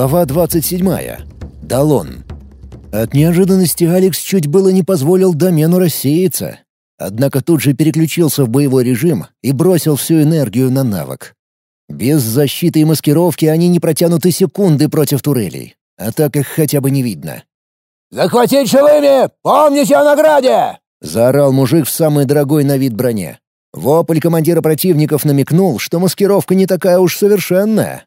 Глава 27. Далон. От неожиданности Алекс чуть было не позволил домену рассеяться. Однако тут же переключился в боевой режим и бросил всю энергию на навык. Без защиты и маскировки они не протянут и секунды против турелей, а так их хотя бы не видно. «Захватить живыми! Помните о награде!» — заорал мужик в самой дорогой на вид броне. Вопль командира противников намекнул, что маскировка не такая уж совершенная.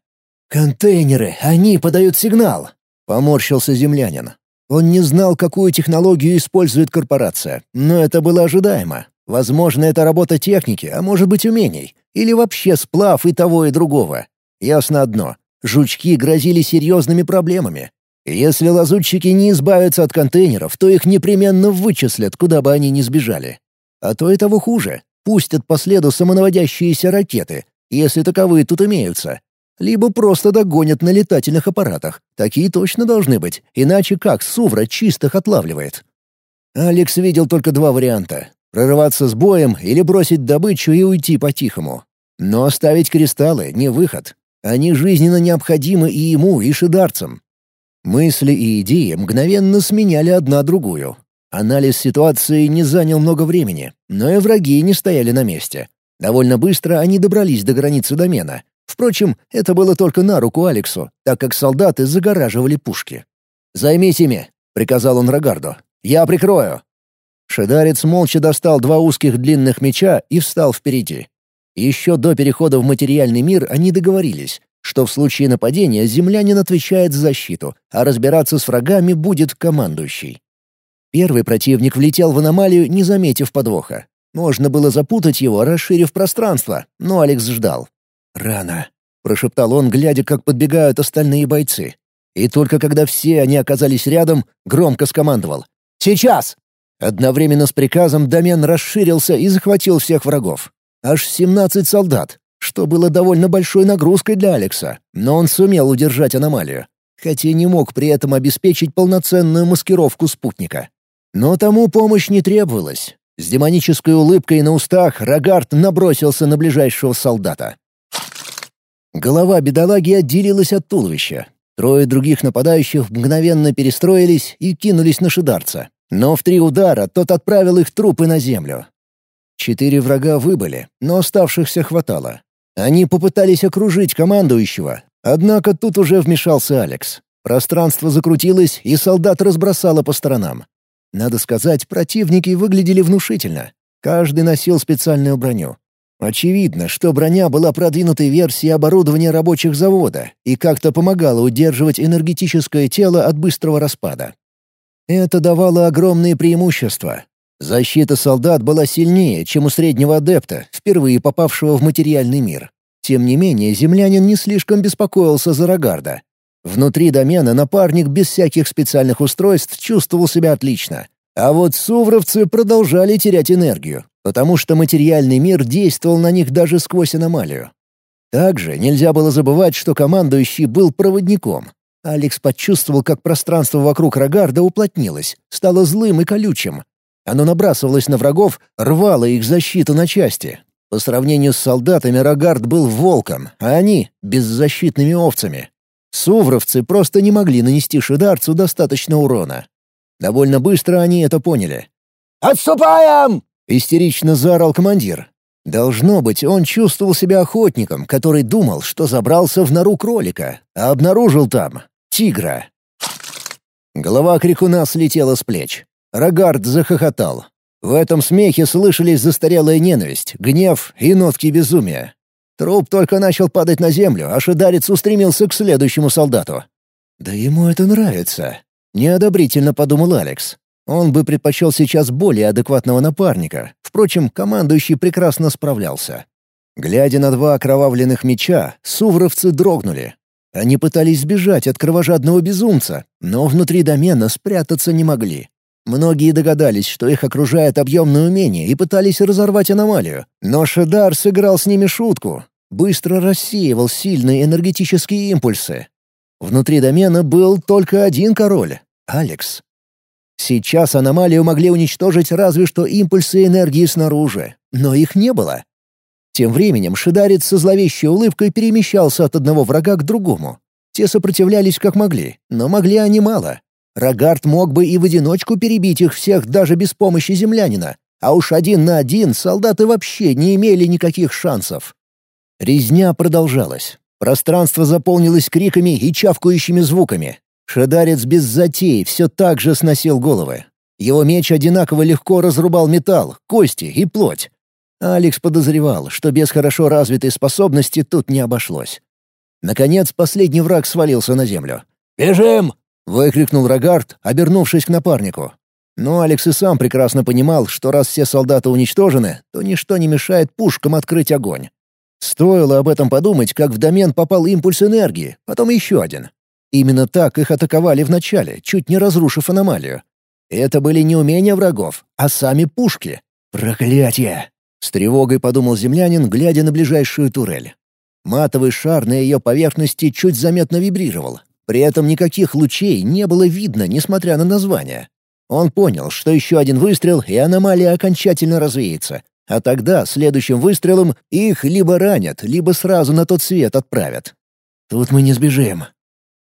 «Контейнеры, они подают сигнал!» — поморщился землянин. Он не знал, какую технологию использует корпорация, но это было ожидаемо. Возможно, это работа техники, а может быть умений. Или вообще сплав и того, и другого. Ясно одно — жучки грозили серьезными проблемами. Если лазутчики не избавятся от контейнеров, то их непременно вычислят, куда бы они ни сбежали. А то и того хуже. Пустят по следу самонаводящиеся ракеты, если таковые тут имеются, либо просто догонят на летательных аппаратах. Такие точно должны быть, иначе как Сувра чистых отлавливает? Алекс видел только два варианта — прорываться с боем или бросить добычу и уйти по-тихому. Но оставить кристаллы — не выход. Они жизненно необходимы и ему, и шидарцам. Мысли и идеи мгновенно сменяли одна другую. Анализ ситуации не занял много времени, но и враги не стояли на месте. Довольно быстро они добрались до границы домена, Впрочем, это было только на руку Алексу, так как солдаты загораживали пушки. «Займись ими», — приказал он Рогарду. «Я прикрою». Шедарец молча достал два узких длинных меча и встал впереди. Еще до перехода в материальный мир они договорились, что в случае нападения землянин отвечает за защиту, а разбираться с врагами будет командующий. Первый противник влетел в аномалию, не заметив подвоха. Можно было запутать его, расширив пространство, но Алекс ждал. «Рано», — прошептал он, глядя, как подбегают остальные бойцы. И только когда все они оказались рядом, громко скомандовал. «Сейчас!» Одновременно с приказом домен расширился и захватил всех врагов. Аж 17 солдат, что было довольно большой нагрузкой для Алекса, но он сумел удержать аномалию, хотя не мог при этом обеспечить полноценную маскировку спутника. Но тому помощь не требовалась. С демонической улыбкой на устах Рогард набросился на ближайшего солдата. Голова бедолаги отделилась от туловища. Трое других нападающих мгновенно перестроились и кинулись на шидарца. Но в три удара тот отправил их трупы на землю. Четыре врага выбыли, но оставшихся хватало. Они попытались окружить командующего, однако тут уже вмешался Алекс. Пространство закрутилось, и солдат разбросало по сторонам. Надо сказать, противники выглядели внушительно. Каждый носил специальную броню. Очевидно, что броня была продвинутой версией оборудования рабочих завода и как-то помогала удерживать энергетическое тело от быстрого распада. Это давало огромные преимущества. Защита солдат была сильнее, чем у среднего адепта, впервые попавшего в материальный мир. Тем не менее, землянин не слишком беспокоился за Рогарда. Внутри домена напарник без всяких специальных устройств чувствовал себя отлично. А вот сувровцы продолжали терять энергию, потому что материальный мир действовал на них даже сквозь аномалию. Также нельзя было забывать, что командующий был проводником. Алекс почувствовал, как пространство вокруг Рогарда уплотнилось, стало злым и колючим. Оно набрасывалось на врагов, рвало их защиту на части. По сравнению с солдатами Рогард был волком, а они — беззащитными овцами. Сувровцы просто не могли нанести шидарцу достаточно урона. Довольно быстро они это поняли. «Отступаем!» — истерично заорал командир. Должно быть, он чувствовал себя охотником, который думал, что забрался в нору кролика, а обнаружил там тигра. Голова крикуна слетела с плеч. Рогард захохотал. В этом смехе слышались застарелая ненависть, гнев и нотки безумия. Труп только начал падать на землю, а шидарец устремился к следующему солдату. «Да ему это нравится», — неодобрительно подумал Алекс. Он бы предпочел сейчас более адекватного напарника. Впрочем, командующий прекрасно справлялся. Глядя на два окровавленных меча, сувровцы дрогнули. Они пытались сбежать от кровожадного безумца, но внутри домена спрятаться не могли. Многие догадались, что их окружает объемное умение, и пытались разорвать аномалию. Но Шедар сыграл с ними шутку. Быстро рассеивал сильные энергетические импульсы. Внутри домена был только один король — Алекс. Сейчас аномалию могли уничтожить разве что импульсы энергии снаружи, но их не было. Тем временем шидарец со зловещей улыбкой перемещался от одного врага к другому. Те сопротивлялись как могли, но могли они мало. Рогард мог бы и в одиночку перебить их всех даже без помощи землянина, а уж один на один солдаты вообще не имели никаких шансов. Резня продолжалась. Пространство заполнилось криками и чавкающими звуками. Шадарец без затей все так же сносил головы. Его меч одинаково легко разрубал металл, кости и плоть. Алекс подозревал, что без хорошо развитой способности тут не обошлось. Наконец, последний враг свалился на землю. «Бежим!» — выкрикнул Рогард, обернувшись к напарнику. Но Алекс и сам прекрасно понимал, что раз все солдаты уничтожены, то ничто не мешает пушкам открыть огонь. Стоило об этом подумать, как в домен попал импульс энергии, потом еще один. Именно так их атаковали вначале, чуть не разрушив аномалию. Это были не умения врагов, а сами пушки. Проклятие! С тревогой подумал землянин, глядя на ближайшую турель. Матовый шар на ее поверхности чуть заметно вибрировал. При этом никаких лучей не было видно, несмотря на название. Он понял, что еще один выстрел, и аномалия окончательно развеется. А тогда, следующим выстрелом, их либо ранят, либо сразу на тот свет отправят. Тут мы не сбежим.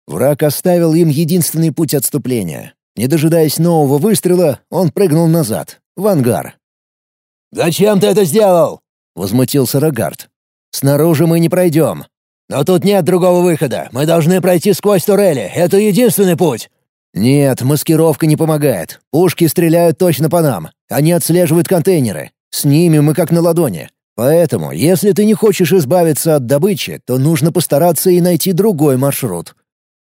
Враг оставил им единственный путь отступления. Не дожидаясь нового выстрела, он прыгнул назад, в ангар. «Зачем ты это сделал?» — возмутился Рогард. «Снаружи мы не пройдем. Но тут нет другого выхода. Мы должны пройти сквозь турели. Это единственный путь». «Нет, маскировка не помогает. Пушки стреляют точно по нам. Они отслеживают контейнеры. С ними мы как на ладони. Поэтому, если ты не хочешь избавиться от добычи, то нужно постараться и найти другой маршрут».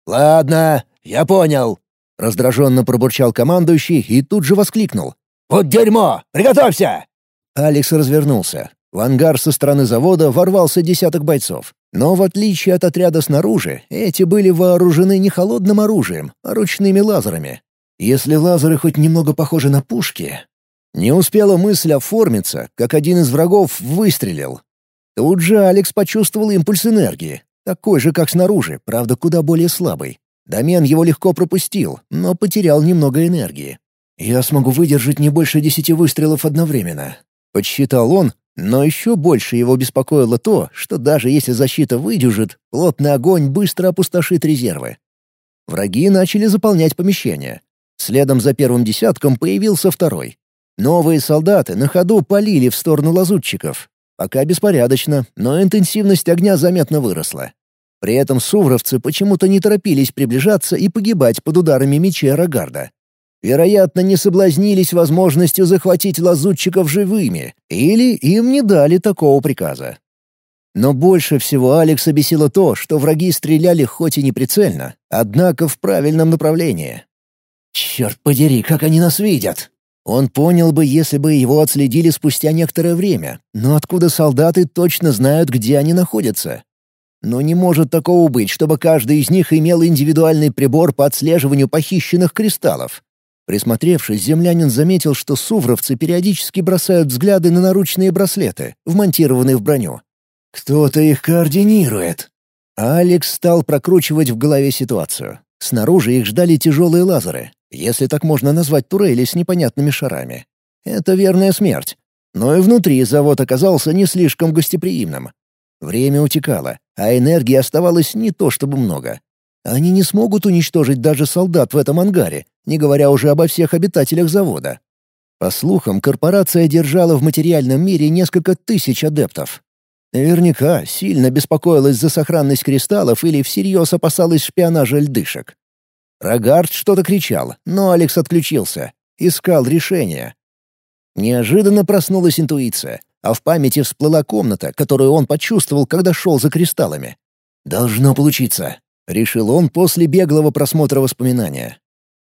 «Ладно, я понял», — раздраженно пробурчал командующий и тут же воскликнул. «Вот дерьмо! Приготовься!» Алекс развернулся. В ангар со стороны завода ворвался десяток бойцов. Но в отличие от отряда снаружи, эти были вооружены не холодным оружием, а ручными лазерами. Если лазеры хоть немного похожи на пушки... Не успела мысль оформиться, как один из врагов выстрелил. Тут же Алекс почувствовал импульс энергии, такой же, как снаружи, правда, куда более слабый. Домен его легко пропустил, но потерял немного энергии. «Я смогу выдержать не больше десяти выстрелов одновременно», — подсчитал он, но еще больше его беспокоило то, что даже если защита выдержит, плотный огонь быстро опустошит резервы. Враги начали заполнять помещение. Следом за первым десятком появился второй. Новые солдаты на ходу полили в сторону лазутчиков. Пока беспорядочно, но интенсивность огня заметно выросла. При этом сувровцы почему-то не торопились приближаться и погибать под ударами меча Рогарда. Вероятно, не соблазнились возможностью захватить лазутчиков живыми, или им не дали такого приказа. Но больше всего Алекса бесило то, что враги стреляли хоть и не прицельно, однако в правильном направлении. «Черт подери, как они нас видят!» Он понял бы, если бы его отследили спустя некоторое время, но откуда солдаты точно знают, где они находятся? Но не может такого быть, чтобы каждый из них имел индивидуальный прибор по отслеживанию похищенных кристаллов. Присмотревшись, землянин заметил, что сувровцы периодически бросают взгляды на наручные браслеты, вмонтированные в броню. «Кто-то их координирует». Алекс стал прокручивать в голове ситуацию. Снаружи их ждали тяжелые лазеры, если так можно назвать турели с непонятными шарами. Это верная смерть. Но и внутри завод оказался не слишком гостеприимным. Время утекало, а энергии оставалось не то чтобы много. Они не смогут уничтожить даже солдат в этом ангаре, не говоря уже обо всех обитателях завода. По слухам, корпорация держала в материальном мире несколько тысяч адептов. Наверняка сильно беспокоилась за сохранность кристаллов или всерьез опасалась шпионажа льдышек. Рогард что-то кричал, но Алекс отключился. Искал решение. Неожиданно проснулась интуиция, а в памяти всплыла комната, которую он почувствовал, когда шел за кристаллами. «Должно получиться», — решил он после беглого просмотра воспоминания.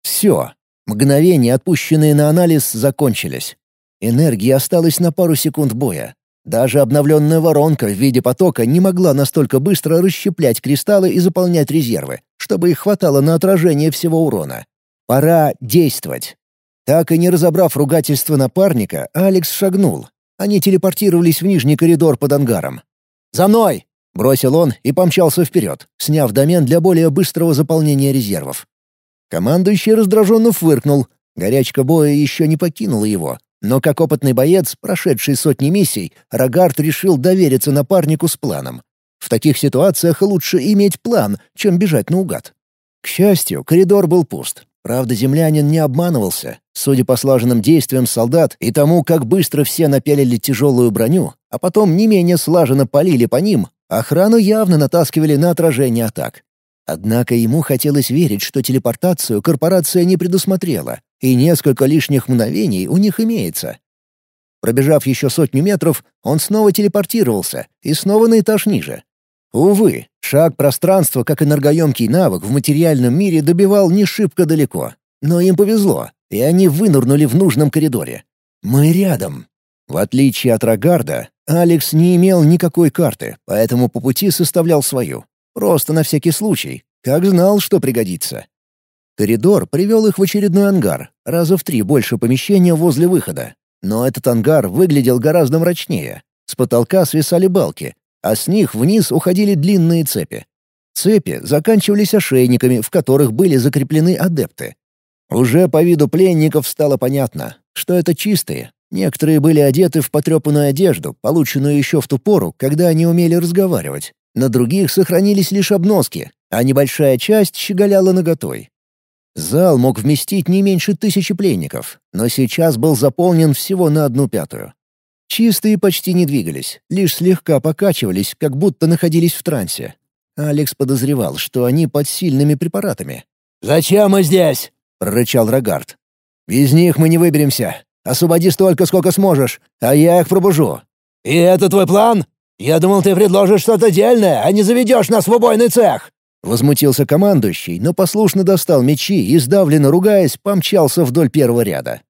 Все. Мгновения, отпущенные на анализ, закончились. Энергии осталось на пару секунд боя. Даже обновленная воронка в виде потока не могла настолько быстро расщеплять кристаллы и заполнять резервы, чтобы их хватало на отражение всего урона. Пора действовать. Так и не разобрав ругательство напарника, Алекс шагнул. Они телепортировались в нижний коридор под ангаром. «За мной!» — бросил он и помчался вперед, сняв домен для более быстрого заполнения резервов. Командующий раздраженно фыркнул. Горячка боя еще не покинула его. Но как опытный боец, прошедший сотни миссий, Рогард решил довериться напарнику с планом. В таких ситуациях лучше иметь план, чем бежать наугад. К счастью, коридор был пуст. Правда, землянин не обманывался. Судя по слаженным действиям солдат и тому, как быстро все напялили тяжелую броню, а потом не менее слаженно полили по ним, охрану явно натаскивали на отражение атак. Однако ему хотелось верить, что телепортацию корпорация не предусмотрела, и несколько лишних мгновений у них имеется. Пробежав еще сотню метров, он снова телепортировался и снова на этаж ниже. Увы, шаг пространства как энергоемкий навык в материальном мире добивал не шибко далеко. Но им повезло, и они вынырнули в нужном коридоре. Мы рядом. В отличие от Рогарда, Алекс не имел никакой карты, поэтому по пути составлял свою. Просто на всякий случай, как знал, что пригодится. Коридор привел их в очередной ангар, раза в три больше помещения возле выхода. Но этот ангар выглядел гораздо мрачнее. С потолка свисали балки, а с них вниз уходили длинные цепи. Цепи заканчивались ошейниками, в которых были закреплены адепты. Уже по виду пленников стало понятно, что это чистые. Некоторые были одеты в потрепанную одежду, полученную еще в ту пору, когда они умели разговаривать. На других сохранились лишь обноски, а небольшая часть щеголяла наготой. Зал мог вместить не меньше тысячи пленников, но сейчас был заполнен всего на одну пятую. Чистые почти не двигались, лишь слегка покачивались, как будто находились в трансе. Алекс подозревал, что они под сильными препаратами. «Зачем мы здесь?» — прорычал Рогард. «Без них мы не выберемся. Освободи столько, сколько сможешь, а я их пробужу». «И это твой план? Я думал, ты предложишь что-то дельное, а не заведешь нас в убойный цех!» Возмутился командующий, но послушно достал мечи и, сдавленно ругаясь, помчался вдоль первого ряда.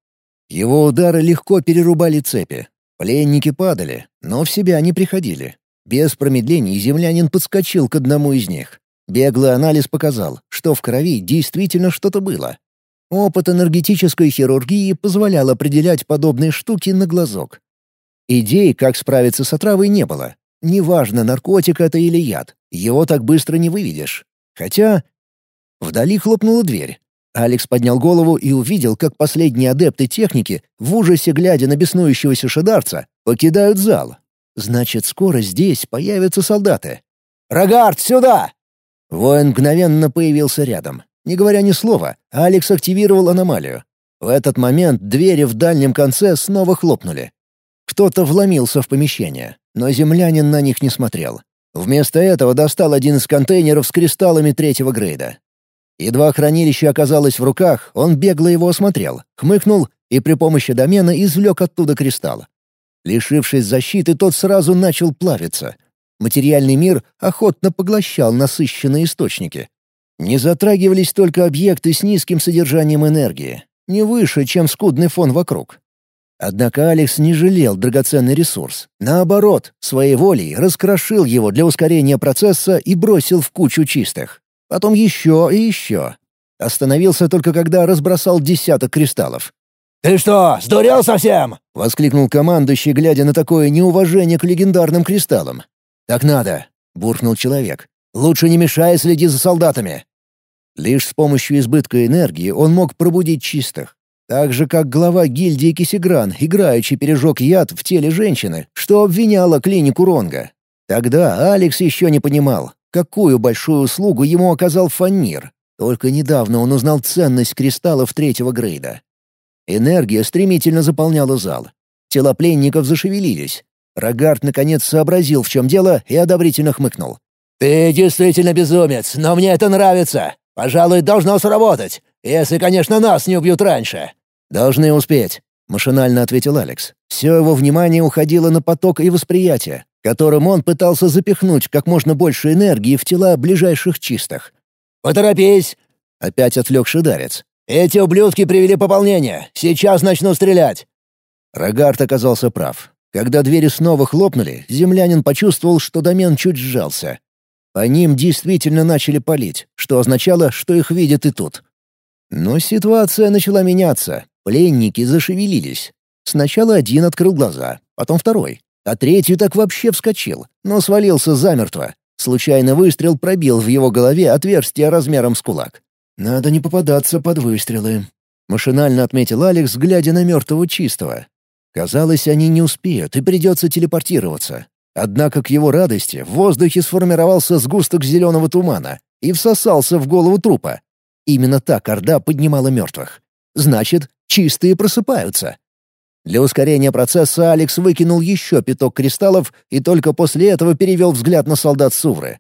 Его удары легко перерубали цепи, Пленники падали, но в себя не приходили. Без промедлений землянин подскочил к одному из них. Беглый анализ показал, что в крови действительно что-то было. Опыт энергетической хирургии позволял определять подобные штуки на глазок. Идей, как справиться с отравой, не было. Неважно, наркотик это или яд, его так быстро не выведешь. Хотя... Вдали хлопнула дверь. Алекс поднял голову и увидел, как последние адепты техники, в ужасе глядя на беснующегося шедарца, покидают зал. Значит, скоро здесь появятся солдаты. «Рогард, сюда!» Воин мгновенно появился рядом. Не говоря ни слова, Алекс активировал аномалию. В этот момент двери в дальнем конце снова хлопнули. Кто-то вломился в помещение, но землянин на них не смотрел. Вместо этого достал один из контейнеров с кристаллами третьего грейда. Едва хранилище оказалось в руках, он бегло его осмотрел, хмыкнул и при помощи домена извлек оттуда кристалл. Лишившись защиты, тот сразу начал плавиться. Материальный мир охотно поглощал насыщенные источники. Не затрагивались только объекты с низким содержанием энергии, не выше, чем скудный фон вокруг. Однако Алекс не жалел драгоценный ресурс. Наоборот, своей волей раскрошил его для ускорения процесса и бросил в кучу чистых. Потом еще и еще. Остановился только когда разбросал десяток кристаллов. «Ты что, сдурел совсем?» — воскликнул командующий, глядя на такое неуважение к легендарным кристаллам. «Так надо», — буркнул человек. «Лучше не мешай, следи за солдатами». Лишь с помощью избытка энергии он мог пробудить чистых. Так же, как глава гильдии Кисигран, играючи пережег яд в теле женщины, что обвиняла клинику Ронга. Тогда Алекс еще не понимал, какую большую услугу ему оказал Фаннир. Только недавно он узнал ценность кристаллов третьего грейда. Энергия стремительно заполняла зал. Тела пленников зашевелились. Рогард наконец сообразил, в чем дело, и одобрительно хмыкнул. «Ты действительно безумец, но мне это нравится. Пожалуй, должно сработать, если, конечно, нас не убьют раньше». «Должны успеть», — машинально ответил Алекс. Все его внимание уходило на поток и восприятие которым он пытался запихнуть как можно больше энергии в тела ближайших чистых. «Поторопись!» — опять отвлек шидарец. «Эти ублюдки привели пополнение. Сейчас начну стрелять!» Рогард оказался прав. Когда двери снова хлопнули, землянин почувствовал, что домен чуть сжался. По ним действительно начали палить, что означало, что их видят и тут. Но ситуация начала меняться. Пленники зашевелились. Сначала один открыл глаза, потом второй а третий так вообще вскочил, но свалился замертво. Случайный выстрел пробил в его голове отверстие размером с кулак. «Надо не попадаться под выстрелы», — машинально отметил Алекс, глядя на мертвого чистого. Казалось, они не успеют и придется телепортироваться. Однако к его радости в воздухе сформировался сгусток зеленого тумана и всосался в голову трупа. Именно так Орда поднимала мертвых. Значит, чистые просыпаются. Для ускорения процесса Алекс выкинул еще пяток кристаллов и только после этого перевел взгляд на солдат Сувры.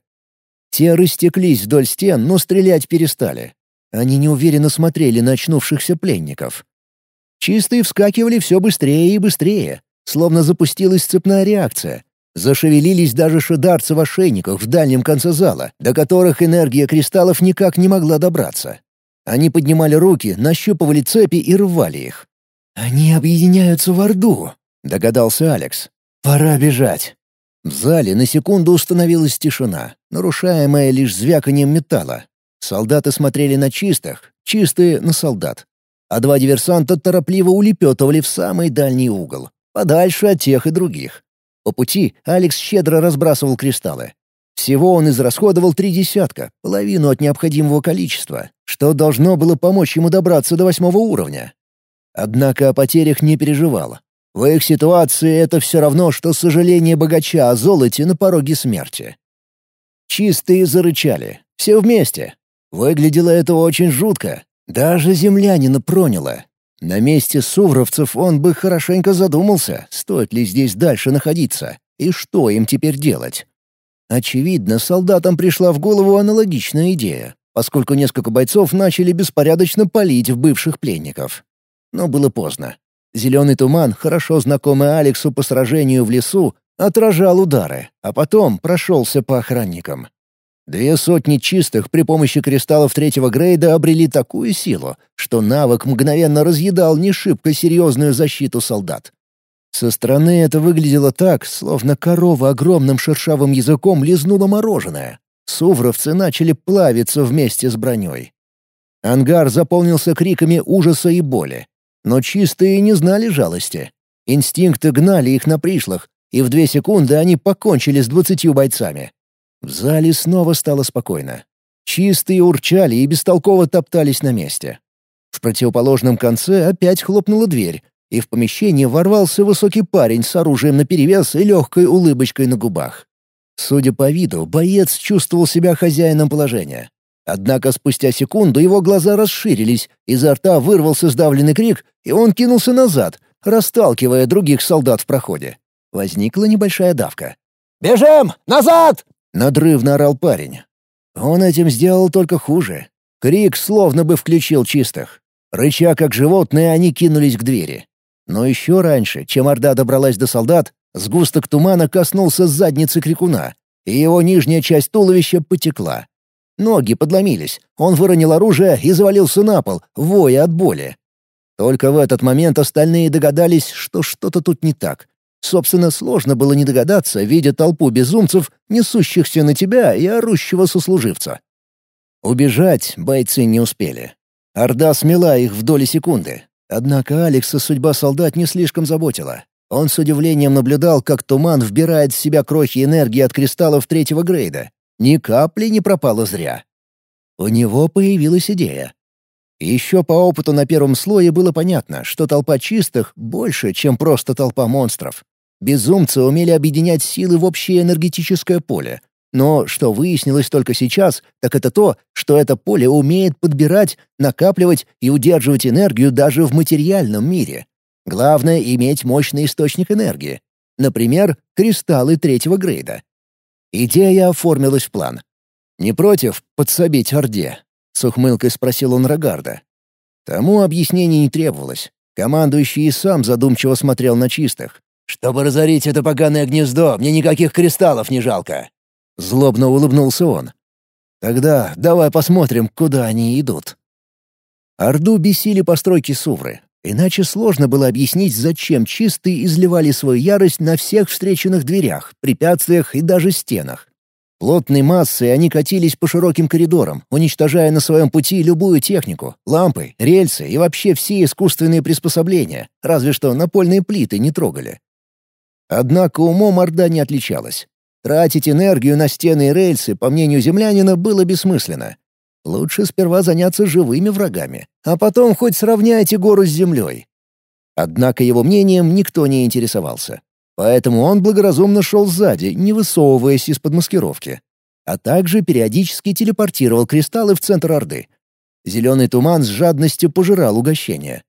Те растеклись вдоль стен, но стрелять перестали. Они неуверенно смотрели на очнувшихся пленников. Чистые вскакивали все быстрее и быстрее, словно запустилась цепная реакция. Зашевелились даже шедарцы в ошейниках в дальнем конце зала, до которых энергия кристаллов никак не могла добраться. Они поднимали руки, нащупывали цепи и рвали их. «Они объединяются в Орду», — догадался Алекс. «Пора бежать». В зале на секунду установилась тишина, нарушаемая лишь звяканием металла. Солдаты смотрели на чистых, чистые — на солдат. А два диверсанта торопливо улепетывали в самый дальний угол, подальше от тех и других. По пути Алекс щедро разбрасывал кристаллы. Всего он израсходовал три десятка, половину от необходимого количества, что должно было помочь ему добраться до восьмого уровня. Однако о потерях не переживал. В их ситуации это все равно, что сожаление богача о золоте на пороге смерти. Чистые зарычали. Все вместе. Выглядело это очень жутко. Даже землянина проняло. На месте сувровцев он бы хорошенько задумался, стоит ли здесь дальше находиться, и что им теперь делать. Очевидно, солдатам пришла в голову аналогичная идея, поскольку несколько бойцов начали беспорядочно палить в бывших пленников но было поздно. Зеленый туман, хорошо знакомый Алексу по сражению в лесу, отражал удары, а потом прошелся по охранникам. Две сотни чистых при помощи кристаллов третьего грейда обрели такую силу, что навык мгновенно разъедал не шибко серьезную защиту солдат. Со стороны это выглядело так, словно корова огромным шершавым языком лизнула мороженое. Сувровцы начали плавиться вместе с броней. Ангар заполнился криками ужаса и боли. Но чистые не знали жалости. Инстинкты гнали их на пришлых, и в две секунды они покончили с двадцатью бойцами. В зале снова стало спокойно. Чистые урчали и бестолково топтались на месте. В противоположном конце опять хлопнула дверь, и в помещение ворвался высокий парень с оружием наперевес и легкой улыбочкой на губах. Судя по виду, боец чувствовал себя хозяином положения. Однако спустя секунду его глаза расширились, изо рта вырвался сдавленный крик, и он кинулся назад, расталкивая других солдат в проходе. Возникла небольшая давка. «Бежим! Назад!» — надрывно орал парень. Он этим сделал только хуже. Крик словно бы включил чистых. Рыча как животные, они кинулись к двери. Но еще раньше, чем Орда добралась до солдат, сгусток тумана коснулся задницы крикуна, и его нижняя часть туловища потекла. Ноги подломились, он выронил оружие и завалился на пол, воя от боли. Только в этот момент остальные догадались, что что-то тут не так. Собственно, сложно было не догадаться, видя толпу безумцев, несущихся на тебя и орущего сослуживца. Убежать бойцы не успели. Орда смела их в доли секунды. Однако Алекса судьба солдат не слишком заботила. Он с удивлением наблюдал, как туман вбирает в себя крохи энергии от кристаллов третьего грейда. Ни капли не пропало зря. У него появилась идея. Еще по опыту на первом слое было понятно, что толпа чистых больше, чем просто толпа монстров. Безумцы умели объединять силы в общее энергетическое поле. Но что выяснилось только сейчас, так это то, что это поле умеет подбирать, накапливать и удерживать энергию даже в материальном мире. Главное — иметь мощный источник энергии. Например, кристаллы третьего грейда. Идея оформилась в план. «Не против подсобить Орде?» — с ухмылкой спросил он Рогарда. Тому объяснений не требовалось. Командующий и сам задумчиво смотрел на чистых. «Чтобы разорить это поганое гнездо, мне никаких кристаллов не жалко!» Злобно улыбнулся он. «Тогда давай посмотрим, куда они идут». Орду бесили постройки Сувры. Иначе сложно было объяснить, зачем чистые изливали свою ярость на всех встреченных дверях, препятствиях и даже стенах. Плотной массой они катились по широким коридорам, уничтожая на своем пути любую технику, лампы, рельсы и вообще все искусственные приспособления, разве что напольные плиты не трогали. Однако умом Орда не отличалась. Тратить энергию на стены и рельсы, по мнению землянина, было бессмысленно. Лучше сперва заняться живыми врагами, а потом хоть сравняйте гору с землей. Однако его мнением никто не интересовался. Поэтому он благоразумно шел сзади, не высовываясь из-под маскировки. А также периодически телепортировал кристаллы в центр Орды. Зеленый туман с жадностью пожирал угощение.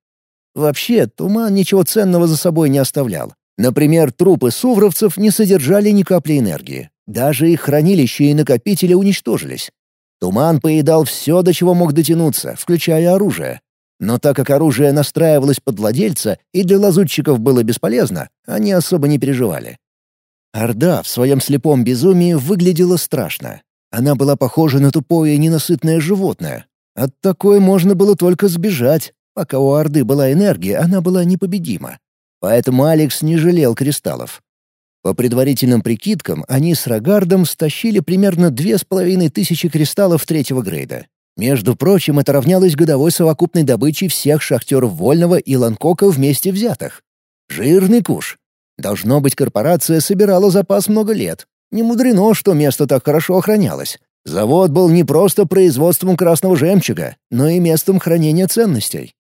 Вообще, туман ничего ценного за собой не оставлял. Например, трупы сувровцев не содержали ни капли энергии. Даже их хранилища и накопители уничтожились. Туман поедал все, до чего мог дотянуться, включая оружие. Но так как оружие настраивалось под владельца и для лазутчиков было бесполезно, они особо не переживали. Орда в своем слепом безумии выглядела страшно. Она была похожа на тупое ненасытное животное. От такой можно было только сбежать. Пока у Орды была энергия, она была непобедима. Поэтому Алекс не жалел кристаллов. По предварительным прикидкам, они с Рогардом стащили примерно две с половиной тысячи кристаллов третьего грейда. Между прочим, это равнялось годовой совокупной добыче всех шахтеров Вольного и Ланкока вместе взятых. Жирный куш. Должно быть, корпорация собирала запас много лет. Не мудрено, что место так хорошо охранялось. Завод был не просто производством красного жемчуга, но и местом хранения ценностей.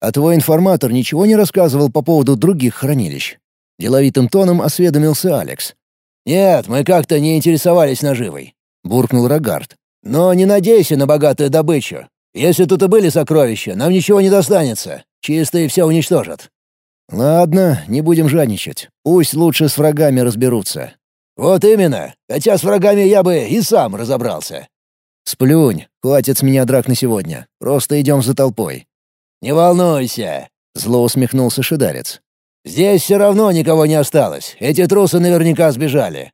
А твой информатор ничего не рассказывал по поводу других хранилищ? Деловитым тоном осведомился Алекс. «Нет, мы как-то не интересовались наживой», — буркнул Рогард. «Но не надейся на богатую добычу. Если тут и были сокровища, нам ничего не достанется. Чистые все уничтожат». «Ладно, не будем жадничать. Пусть лучше с врагами разберутся». «Вот именно. Хотя с врагами я бы и сам разобрался». «Сплюнь. Хватит с меня драк на сегодня. Просто идем за толпой». «Не волнуйся», — зло усмехнулся Шидарец. «Здесь все равно никого не осталось. Эти трусы наверняка сбежали».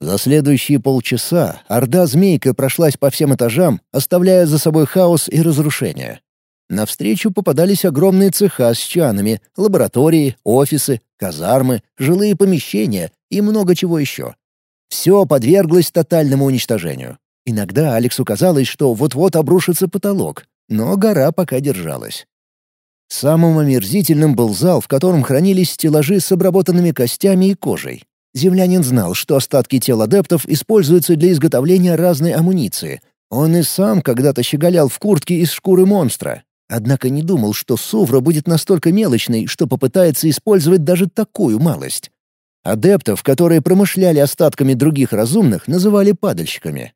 За следующие полчаса орда змейка прошлась по всем этажам, оставляя за собой хаос и разрушение. Навстречу попадались огромные цеха с чанами, лаборатории, офисы, казармы, жилые помещения и много чего еще. Все подверглось тотальному уничтожению. Иногда Алексу казалось, что вот-вот обрушится потолок, но гора пока держалась. Самым омерзительным был зал, в котором хранились стеллажи с обработанными костями и кожей. Землянин знал, что остатки тел адептов используются для изготовления разной амуниции. Он и сам когда-то щеголял в куртке из шкуры монстра. Однако не думал, что Сувра будет настолько мелочной, что попытается использовать даже такую малость. Адептов, которые промышляли остатками других разумных, называли падальщиками.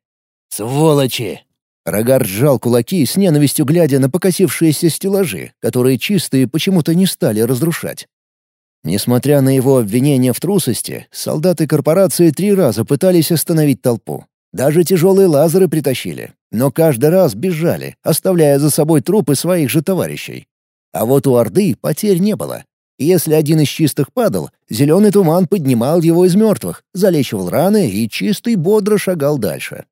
«Сволочи!» Рогар сжал кулаки с ненавистью глядя на покосившиеся стеллажи, которые чистые почему-то не стали разрушать. Несмотря на его обвинения в трусости, солдаты корпорации три раза пытались остановить толпу. Даже тяжелые лазеры притащили, но каждый раз бежали, оставляя за собой трупы своих же товарищей. А вот у Орды потерь не было. Если один из чистых падал, зеленый туман поднимал его из мертвых, залечивал раны и чистый бодро шагал дальше.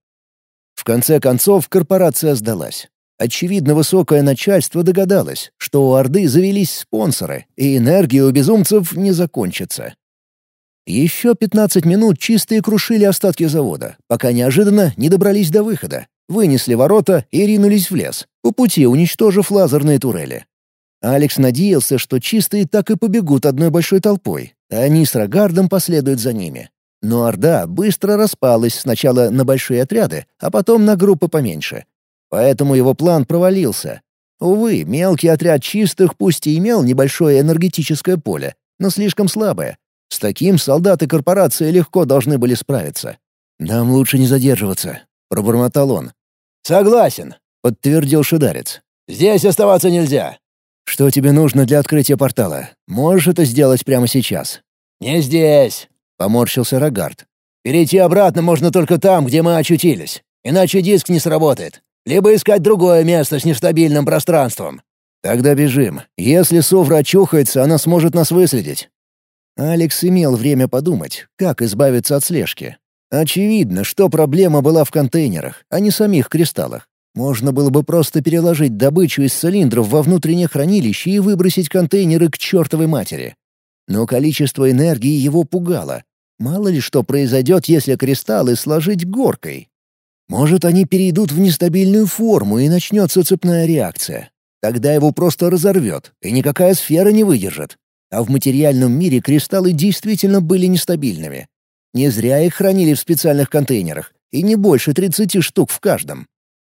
В конце концов, корпорация сдалась. Очевидно, высокое начальство догадалось, что у Орды завелись спонсоры, и энергия у безумцев не закончится. Еще 15 минут чистые крушили остатки завода, пока неожиданно не добрались до выхода, вынесли ворота и ринулись в лес, по пути уничтожив лазерные турели. Алекс надеялся, что чистые так и побегут одной большой толпой, а они с Рогардом последуют за ними. Но Орда быстро распалась сначала на большие отряды, а потом на группы поменьше. Поэтому его план провалился. Увы, мелкий отряд чистых пусть и имел небольшое энергетическое поле, но слишком слабое. С таким солдаты корпорации легко должны были справиться. «Нам лучше не задерживаться», — пробормотал он. «Согласен», — подтвердил Шидарец. «Здесь оставаться нельзя». «Что тебе нужно для открытия портала? Можешь это сделать прямо сейчас?» «Не здесь», Поморщился Рогард. «Перейти обратно можно только там, где мы очутились. Иначе диск не сработает. Либо искать другое место с нестабильным пространством». «Тогда бежим. Если Совра очухается, она сможет нас выследить». Алекс имел время подумать, как избавиться от слежки. Очевидно, что проблема была в контейнерах, а не самих кристаллах. Можно было бы просто переложить добычу из цилиндров во внутреннее хранилище и выбросить контейнеры к чертовой матери. Но количество энергии его пугало. Мало ли что произойдет, если кристаллы сложить горкой. Может, они перейдут в нестабильную форму и начнется цепная реакция. Тогда его просто разорвет, и никакая сфера не выдержит. А в материальном мире кристаллы действительно были нестабильными. Не зря их хранили в специальных контейнерах, и не больше 30 штук в каждом.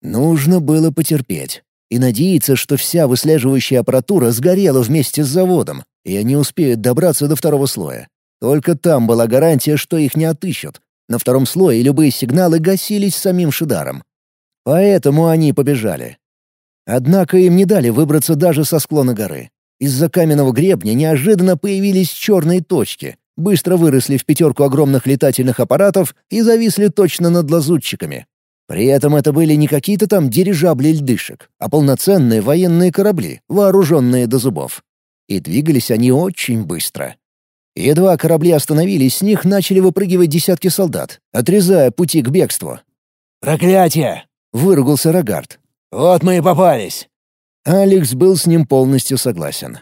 Нужно было потерпеть и надеяться, что вся выслеживающая аппаратура сгорела вместе с заводом, и они успеют добраться до второго слоя. Только там была гарантия, что их не отыщут. На втором слое любые сигналы гасились самим Шидаром. Поэтому они побежали. Однако им не дали выбраться даже со склона горы. Из-за каменного гребня неожиданно появились черные точки, быстро выросли в пятерку огромных летательных аппаратов и зависли точно над лазутчиками. При этом это были не какие-то там дирижабли льдышек, а полноценные военные корабли, вооруженные до зубов. И двигались они очень быстро. Едва корабли остановились, с них начали выпрыгивать десятки солдат, отрезая пути к бегству. «Проклятие!» — выругался Рогард. «Вот мы и попались!» Алекс был с ним полностью согласен.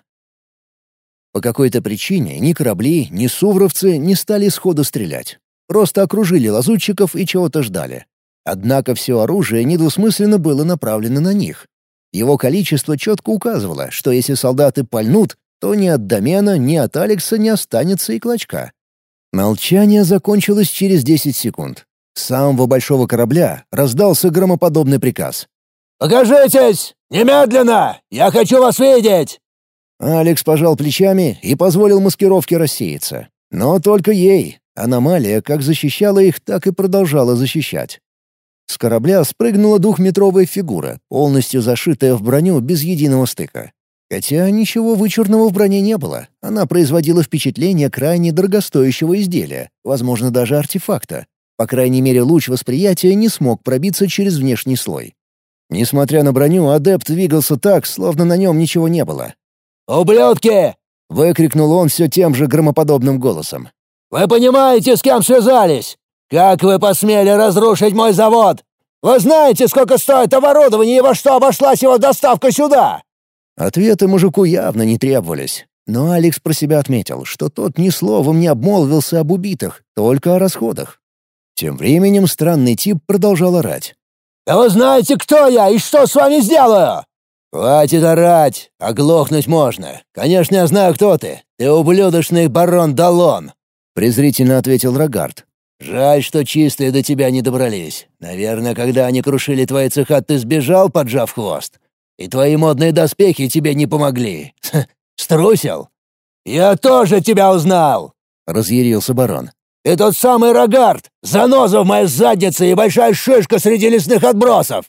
По какой-то причине ни корабли, ни сувровцы не стали сходу стрелять. Просто окружили лазутчиков и чего-то ждали. Однако все оружие недвусмысленно было направлено на них. Его количество четко указывало, что если солдаты пальнут, то ни от домена, ни от Алекса не останется и клочка. Молчание закончилось через 10 секунд. С самого большого корабля раздался громоподобный приказ. «Покажитесь! Немедленно! Я хочу вас видеть!» Алекс пожал плечами и позволил маскировке рассеяться. Но только ей. Аномалия как защищала их, так и продолжала защищать. С корабля спрыгнула двухметровая фигура, полностью зашитая в броню без единого стыка. Хотя ничего вычурного в броне не было. Она производила впечатление крайне дорогостоящего изделия, возможно, даже артефакта. По крайней мере, луч восприятия не смог пробиться через внешний слой. Несмотря на броню, адепт двигался так, словно на нем ничего не было. «Ублюдки!» — выкрикнул он все тем же громоподобным голосом. «Вы понимаете, с кем связались? Как вы посмели разрушить мой завод? Вы знаете, сколько стоит оборудование и во что обошлась его доставка сюда?» Ответы мужику явно не требовались. Но Алекс про себя отметил, что тот ни словом не обмолвился об убитых, только о расходах. Тем временем странный тип продолжал орать. «Да вы знаете, кто я и что с вами сделаю?» «Хватит орать! Оглохнуть можно. Конечно, я знаю, кто ты. Ты ублюдочный барон Далон!» — презрительно ответил Рогард. «Жаль, что чистые до тебя не добрались. Наверное, когда они крушили твои цеха, ты сбежал, поджав хвост. И твои модные доспехи тебе не помогли. Струсил?» «Я тоже тебя узнал!» — разъярился барон. «Ты тот самый Рогард, заноза в моей заднице и большая шишка среди лесных отбросов!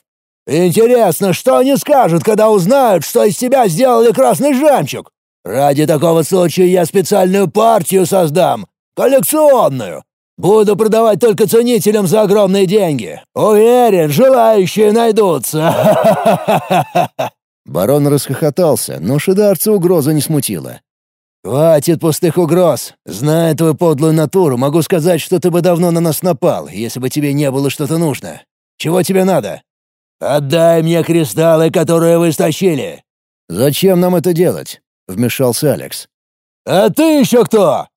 Интересно, что они скажут, когда узнают, что из тебя сделали красный жемчуг? Ради такого случая я специальную партию создам, коллекционную. Буду продавать только ценителям за огромные деньги. Уверен, желающие найдутся. Барон расхохотался, но шидарца угроза не смутила. «Хватит пустых угроз. Зная твою подлую натуру, могу сказать, что ты бы давно на нас напал, если бы тебе не было что-то нужно. Чего тебе надо?» «Отдай мне кристаллы, которые вы стащили!» «Зачем нам это делать?» — вмешался Алекс. «А ты еще кто?»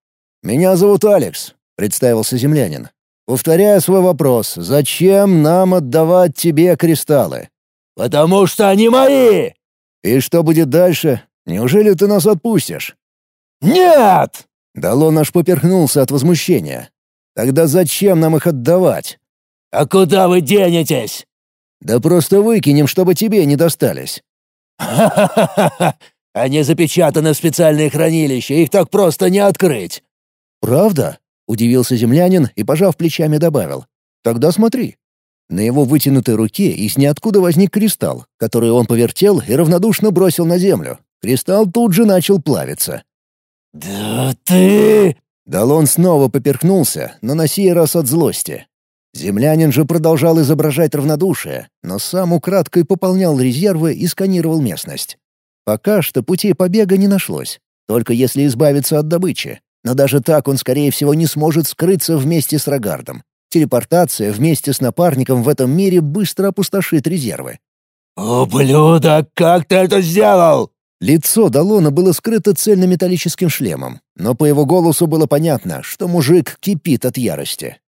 «Меня зовут Алекс», — представился землянин. «Повторяю свой вопрос. Зачем нам отдавать тебе кристаллы?» «Потому что они мои!» «И что будет дальше? Неужели ты нас отпустишь?» «Нет!» Далон аж поперхнулся от возмущения. «Тогда зачем нам их отдавать?» «А куда вы денетесь?» «Да просто выкинем, чтобы тебе не достались». «Ха-ха-ха! Они запечатаны в специальные хранилища, их так просто не открыть!» «Правда?» — удивился землянин и, пожав плечами, добавил. «Тогда смотри». На его вытянутой руке из ниоткуда возник кристалл, который он повертел и равнодушно бросил на землю. Кристалл тут же начал плавиться. «Да ты...» Далон снова поперхнулся, но на сей раз от злости. Землянин же продолжал изображать равнодушие, но сам украдкой пополнял резервы и сканировал местность. Пока что путей побега не нашлось, только если избавиться от добычи. Но даже так он, скорее всего, не сможет скрыться вместе с Рогардом. Телепортация вместе с напарником в этом мире быстро опустошит резервы. «Ублюдок, как ты это сделал?» Лицо Далона было скрыто цельнометаллическим шлемом, но по его голосу было понятно, что мужик кипит от ярости.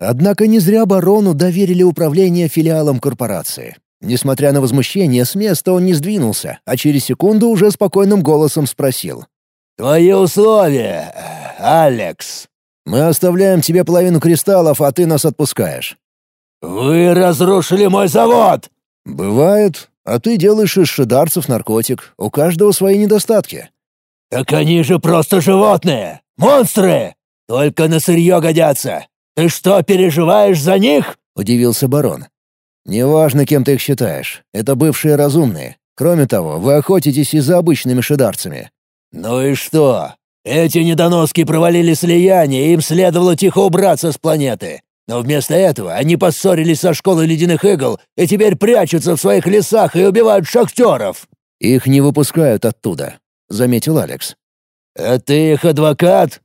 Однако не зря барону доверили управление филиалом корпорации. Несмотря на возмущение, с места он не сдвинулся, а через секунду уже спокойным голосом спросил. «Твои условия, Алекс?» «Мы оставляем тебе половину кристаллов, а ты нас отпускаешь». «Вы разрушили мой завод!» «Бывает. А ты делаешь из шидарцев наркотик. У каждого свои недостатки». «Так они же просто животные! Монстры! Только на сырье годятся. Ты что, переживаешь за них?» — удивился барон. «Неважно, кем ты их считаешь. Это бывшие разумные. Кроме того, вы охотитесь и за обычными шидарцами». «Ну и что? Эти недоноски провалили слияние, и им следовало тихо убраться с планеты. Но вместо этого они поссорились со школой ледяных игл и теперь прячутся в своих лесах и убивают шахтеров». «Их не выпускают оттуда», — заметил Алекс. «А ты их адвокат?»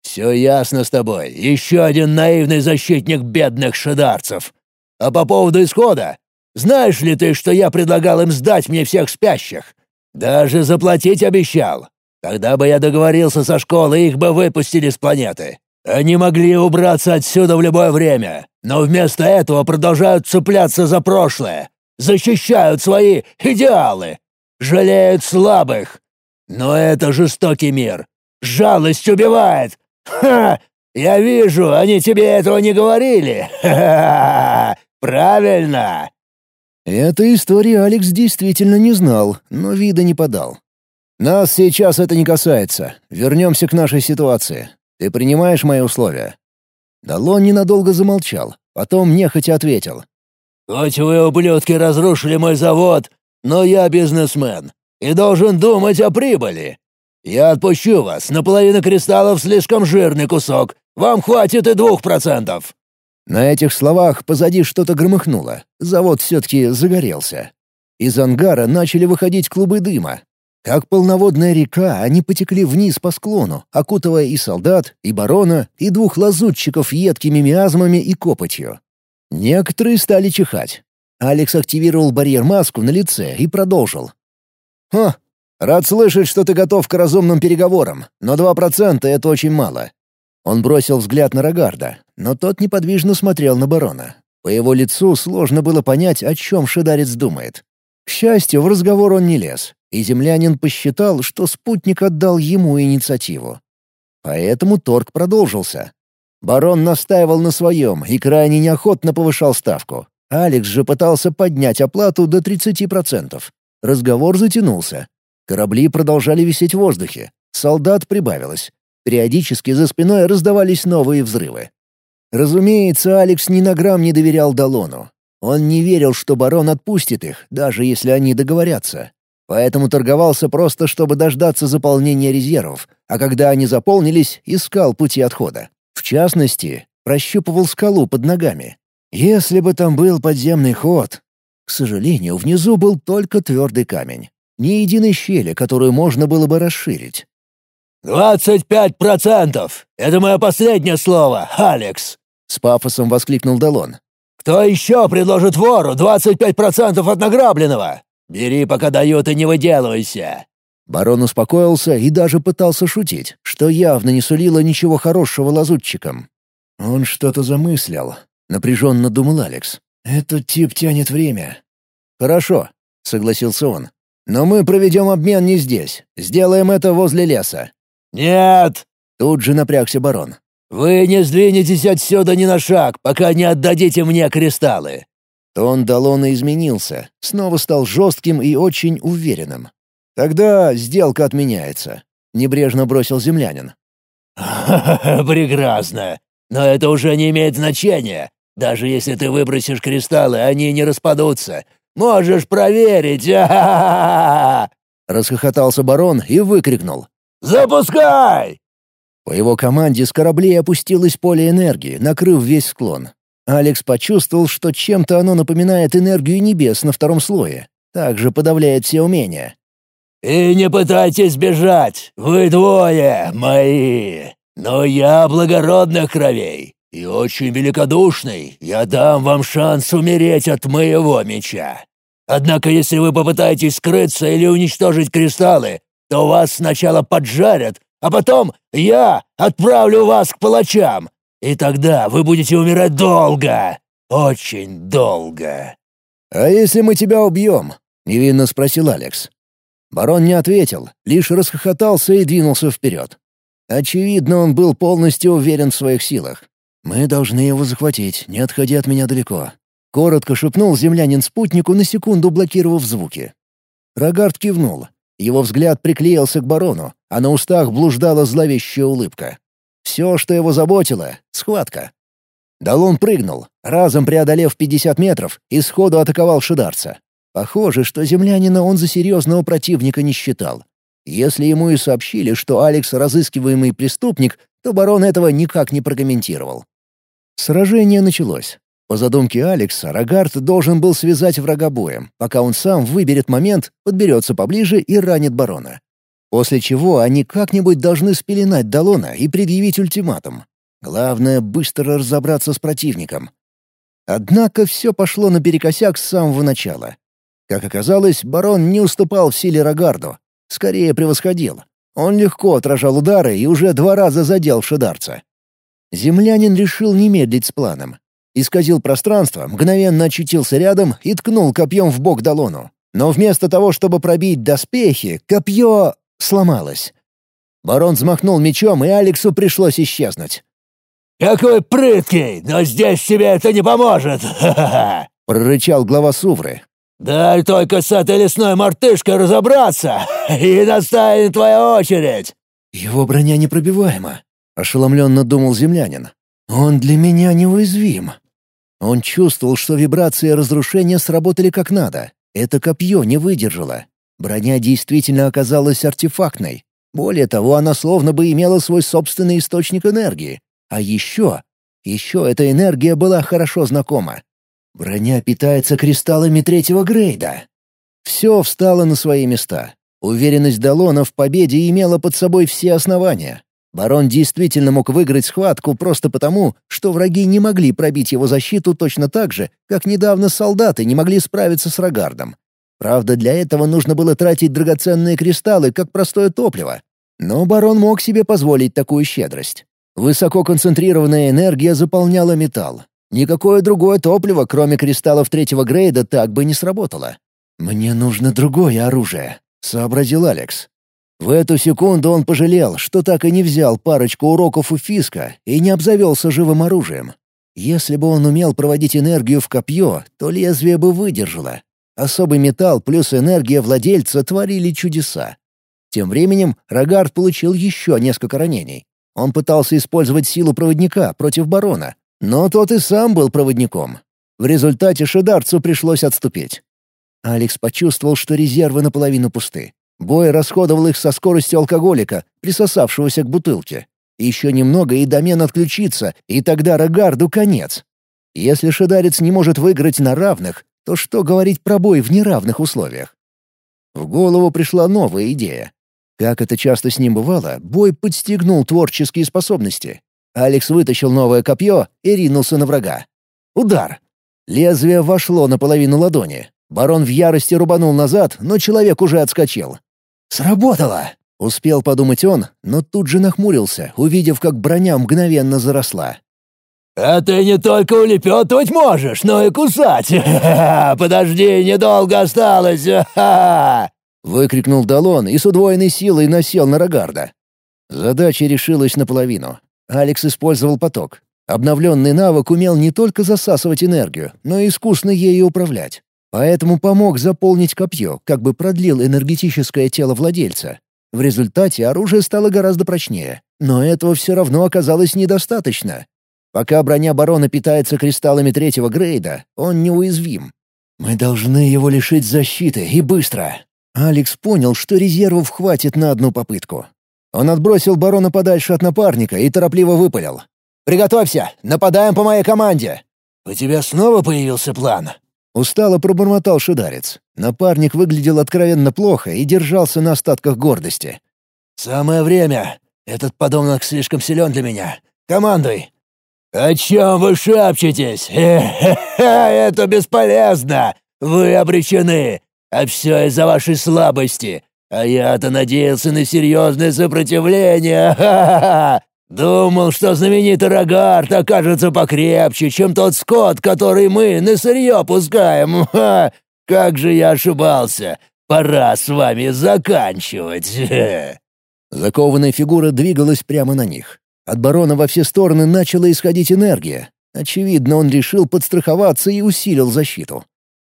«Все ясно с тобой. Еще один наивный защитник бедных шидарцев. А по поводу исхода? Знаешь ли ты, что я предлагал им сдать мне всех спящих? Даже заплатить обещал. Тогда бы я договорился со школой, их бы выпустили с планеты. Они могли убраться отсюда в любое время, но вместо этого продолжают цепляться за прошлое, защищают свои идеалы, жалеют слабых. Но это жестокий мир. Жалость убивает. Ха! Я вижу, они тебе этого не говорили. Ха-ха-ха! Правильно. Эту историю Алекс действительно не знал, но вида не подал. «Нас сейчас это не касается. Вернемся к нашей ситуации. Ты принимаешь мои условия?» Далон ненадолго замолчал, потом нехотя ответил. «Хоть вы, ублюдки, разрушили мой завод, но я бизнесмен и должен думать о прибыли. Я отпущу вас, наполовину кристаллов слишком жирный кусок, вам хватит и двух процентов». На этих словах позади что-то громыхнуло. Завод все-таки загорелся. Из ангара начали выходить клубы дыма. Как полноводная река, они потекли вниз по склону, окутывая и солдат, и барона, и двух лазутчиков едкими миазмами и копотью. Некоторые стали чихать. Алекс активировал барьер-маску на лице и продолжил. «Хо, рад слышать, что ты готов к разумным переговорам, но два процента — это очень мало». Он бросил взгляд на Рогарда, но тот неподвижно смотрел на барона. По его лицу сложно было понять, о чем шидарец думает. К счастью, в разговор он не лез, и землянин посчитал, что спутник отдал ему инициативу. Поэтому торг продолжился. Барон настаивал на своем и крайне неохотно повышал ставку. Алекс же пытался поднять оплату до 30%. Разговор затянулся. Корабли продолжали висеть в воздухе. Солдат прибавилось. Периодически за спиной раздавались новые взрывы. Разумеется, Алекс ни на грамм не доверял Далону. Он не верил, что барон отпустит их, даже если они договорятся. Поэтому торговался просто, чтобы дождаться заполнения резервов, а когда они заполнились, искал пути отхода. В частности, прощупывал скалу под ногами. Если бы там был подземный ход... К сожалению, внизу был только твердый камень. Ни единой щели, которую можно было бы расширить. «Двадцать пять процентов! Это мое последнее слово, Алекс!» — с пафосом воскликнул Далон. «Кто еще предложит вору двадцать пять процентов от награбленного? Бери, пока дают, и не выделывайся!» Барон успокоился и даже пытался шутить, что явно не сулило ничего хорошего лазутчикам. «Он что-то замыслил», — напряженно думал Алекс. «Этот тип тянет время». «Хорошо», — согласился он. «Но мы проведем обмен не здесь. Сделаем это возле леса». «Нет!» — тут же напрягся барон. «Вы не сдвинетесь отсюда ни на шаг, пока не отдадите мне кристаллы. Тон Далона изменился, снова стал жестким и очень уверенным. «Тогда сделка отменяется», — небрежно бросил землянин. прекрасно! Но это уже не имеет значения. Даже если ты выбросишь кристаллы, они не распадутся. Можешь проверить! Расхохотался барон и выкрикнул. «Запускай!» По его команде с кораблей опустилось поле энергии, накрыв весь склон. Алекс почувствовал, что чем-то оно напоминает энергию небес на втором слое. Также подавляет все умения. «И не пытайтесь бежать! Вы двое мои! Но я благородных кровей и очень великодушный. Я дам вам шанс умереть от моего меча. Однако если вы попытаетесь скрыться или уничтожить кристаллы, то вас сначала поджарят, а потом я отправлю вас к палачам, и тогда вы будете умирать долго, очень долго». «А если мы тебя убьем?» — невинно спросил Алекс. Барон не ответил, лишь расхохотался и двинулся вперед. Очевидно, он был полностью уверен в своих силах. «Мы должны его захватить, не отходи от меня далеко», — коротко шепнул землянин спутнику, на секунду блокировав звуки. Рогард кивнул. Его взгляд приклеился к барону, а на устах блуждала зловещая улыбка. Все, что его заботило — схватка. Далон прыгнул, разом преодолев 50 метров, и сходу атаковал шидарца. Похоже, что землянина он за серьезного противника не считал. Если ему и сообщили, что Алекс — разыскиваемый преступник, то барон этого никак не прокомментировал. Сражение началось. По задумке Алекса, Рогард должен был связать врага боем, пока он сам выберет момент, подберется поближе и ранит барона. После чего они как-нибудь должны спеленать Далона и предъявить ультиматум. Главное — быстро разобраться с противником. Однако все пошло наперекосяк с самого начала. Как оказалось, барон не уступал в силе Рогарду. Скорее превосходил. Он легко отражал удары и уже два раза задел шидарца. Землянин решил не медлить с планом. Исказил пространство, мгновенно очутился рядом и ткнул копьем в бок Далону. Но вместо того, чтобы пробить доспехи, копье сломалось. Барон взмахнул мечом, и Алексу пришлось исчезнуть. «Какой прыткий! Но здесь тебе это не поможет! Ха-ха-ха!» — прорычал глава Сувры. «Дай только с этой лесной мартышкой разобраться, и настанет твоя очередь!» «Его броня непробиваема», — ошеломленно думал землянин. «Он для меня неуязвим». Он чувствовал, что вибрации разрушения сработали как надо. Это копье не выдержало. Броня действительно оказалась артефактной. Более того, она словно бы имела свой собственный источник энергии, а еще... Еще эта энергия была хорошо знакома. Броня питается кристаллами третьего грейда. Все встало на свои места. Уверенность Далона в победе имела под собой все основания. Барон действительно мог выиграть схватку просто потому, что враги не могли пробить его защиту точно так же, как недавно солдаты не могли справиться с Рогардом. Правда, для этого нужно было тратить драгоценные кристаллы, как простое топливо. Но барон мог себе позволить такую щедрость. Высококонцентрированная энергия заполняла металл. Никакое другое топливо, кроме кристаллов третьего грейда, так бы не сработало. «Мне нужно другое оружие», — сообразил Алекс. В эту секунду он пожалел, что так и не взял парочку уроков у Фиска и не обзавелся живым оружием. Если бы он умел проводить энергию в копье, то лезвие бы выдержало. Особый металл плюс энергия владельца творили чудеса. Тем временем Рогард получил еще несколько ранений. Он пытался использовать силу проводника против барона, но тот и сам был проводником. В результате шедарцу пришлось отступить. Алекс почувствовал, что резервы наполовину пусты. Бой расходовал их со скоростью алкоголика, присосавшегося к бутылке. Еще немного, и домен отключится, и тогда Рогарду конец. Если шедарец не может выиграть на равных, то что говорить про бой в неравных условиях? В голову пришла новая идея. Как это часто с ним бывало, бой подстегнул творческие способности. Алекс вытащил новое копье и ринулся на врага. Удар! Лезвие вошло наполовину ладони. Барон в ярости рубанул назад, но человек уже отскочил. «Сработало!» — успел подумать он, но тут же нахмурился, увидев, как броня мгновенно заросла. «А ты не только улепетывать можешь, но и кусать! Подожди, недолго осталось! Выкрикнул Далон и с удвоенной силой насел на Рогарда. Задача решилась наполовину. Алекс использовал поток. Обновленный навык умел не только засасывать энергию, но и искусно ею управлять. Поэтому помог заполнить копье, как бы продлил энергетическое тело владельца. В результате оружие стало гораздо прочнее. Но этого все равно оказалось недостаточно. Пока броня барона питается кристаллами третьего грейда, он неуязвим. «Мы должны его лишить защиты, и быстро!» Алекс понял, что резервов хватит на одну попытку. Он отбросил барона подальше от напарника и торопливо выпалил. «Приготовься! Нападаем по моей команде!» «У тебя снова появился план?» Устало пробормотал шударец. Напарник выглядел откровенно плохо и держался на остатках гордости. «Самое время! Этот подонок слишком силен для меня. Командуй!» «О чем вы шепчетесь? Это бесполезно! Вы обречены! А все из-за вашей слабости. А я-то надеялся на серьезное сопротивление. Ха-ха-ха! Думал, что знаменитый Рогард окажется покрепче, чем тот скот, который мы на сырье пускаем. Ха! Как же я ошибался. Пора с вами заканчивать. Закованная фигура двигалась прямо на них. От барона во все стороны начала исходить энергия. Очевидно, он решил подстраховаться и усилил защиту.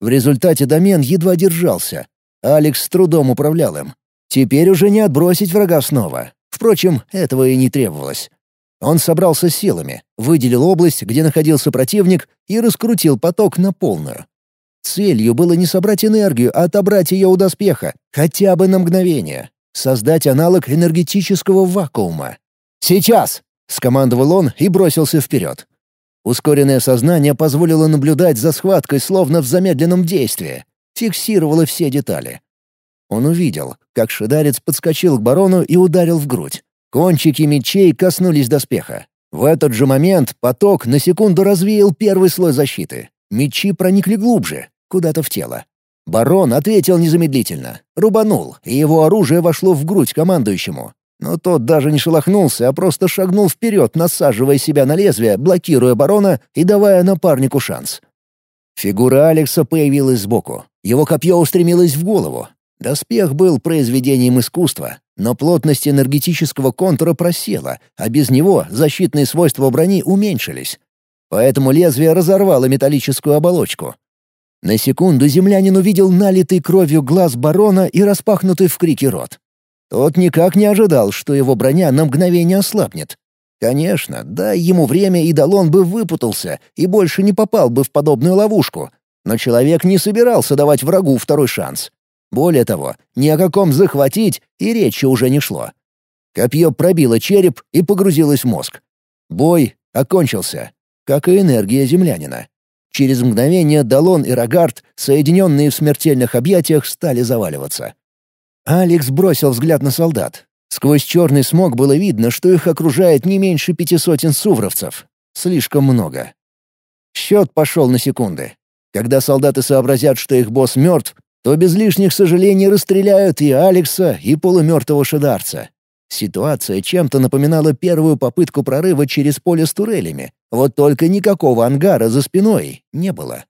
В результате домен едва держался. Алекс с трудом управлял им. Теперь уже не отбросить врага снова. Впрочем, этого и не требовалось. Он собрался силами, выделил область, где находился противник, и раскрутил поток на полную. Целью было не собрать энергию, а отобрать ее у доспеха, хотя бы на мгновение. Создать аналог энергетического вакуума. «Сейчас!» — скомандовал он и бросился вперед. Ускоренное сознание позволило наблюдать за схваткой словно в замедленном действии. Фиксировало все детали. Он увидел, как шидарец подскочил к барону и ударил в грудь. Кончики мечей коснулись доспеха. В этот же момент поток на секунду развеял первый слой защиты. Мечи проникли глубже, куда-то в тело. Барон ответил незамедлительно, рубанул, и его оружие вошло в грудь командующему. Но тот даже не шелохнулся, а просто шагнул вперед, насаживая себя на лезвие, блокируя барона и давая напарнику шанс. Фигура Алекса появилась сбоку. Его копье устремилось в голову. Доспех был произведением искусства, но плотность энергетического контура просела, а без него защитные свойства брони уменьшились. Поэтому лезвие разорвало металлическую оболочку. На секунду землянин увидел налитый кровью глаз барона и распахнутый в крике рот. Тот никак не ожидал, что его броня на мгновение ослабнет. Конечно, дай ему время, и Далон бы выпутался и больше не попал бы в подобную ловушку. Но человек не собирался давать врагу второй шанс. Более того, ни о каком захватить и речи уже не шло. Копье пробило череп и погрузилось в мозг. Бой окончился, как и энергия землянина. Через мгновение Далон и Рогард, соединенные в смертельных объятиях, стали заваливаться. Алекс бросил взгляд на солдат. Сквозь черный смог было видно, что их окружает не меньше пяти сотен сувровцев. Слишком много. Счет пошел на секунды. Когда солдаты сообразят, что их босс мертв, то без лишних сожалений расстреляют и Алекса, и полумертвого шидарца. Ситуация чем-то напоминала первую попытку прорыва через поле с турелями, вот только никакого ангара за спиной не было.